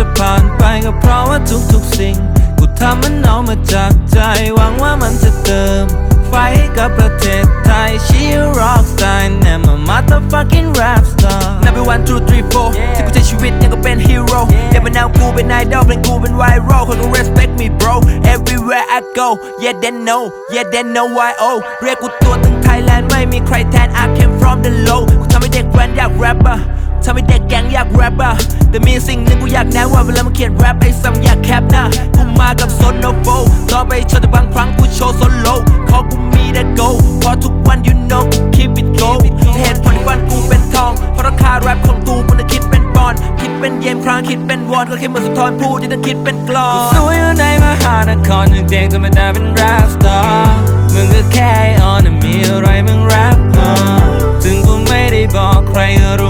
ก็จะผ่านไปก็เพราะว่าทุกๆสิ่ง กูทำมันเอามาจากใจ หวังว่ามันจะเติม ไฟให้กับประเทศไทย She a rock star and I'm a motherfucking rap star Number one two three four ที่กูใช้ชีวิตยังก็เป็นฮีโร่เดี๋ยวมาแนวกูเป็นไอดอลเพลงกูเป็นไวรัลคนก็ respect me bro everywhere I go yeah they know yeah they know why oh เรียกกูตัวตึงไทยแลนด์ไม่มีใครแทน I came from the low กูทำให้เด็กแว้นอยากแรปอะทำให้เด็กแก๊งอยากแรปอะ แต่มีสิ่งหนึ่งกูอยากแนะว่าเวลามาเขียนแรปไอ้ซ้ำอยากแคปนะกูมากับโซโนโฟต่อไปโชว์แต่บางครั้งกูโชว์โซโล่ขอกูมีแต่ go เพราะทุกวัน you know กู keep it go เหตุผลวันกูเป็นทอง เพราะราคาแรปของกูมันจะคิดเป็นปอนคิดเป็นเยนครั้งคิดเป็นวอนก็แค่เหมือนสุนทรพูดที่ต้องคิดเป็นกลอนสวยอยู่ในมหานครยังเด็กธรรมดาเป็นแรปสตาร์มึงก็แค่ออนมีอะไรมึงแรปฮะถึงกูไม่ได้บอกใครก็รู้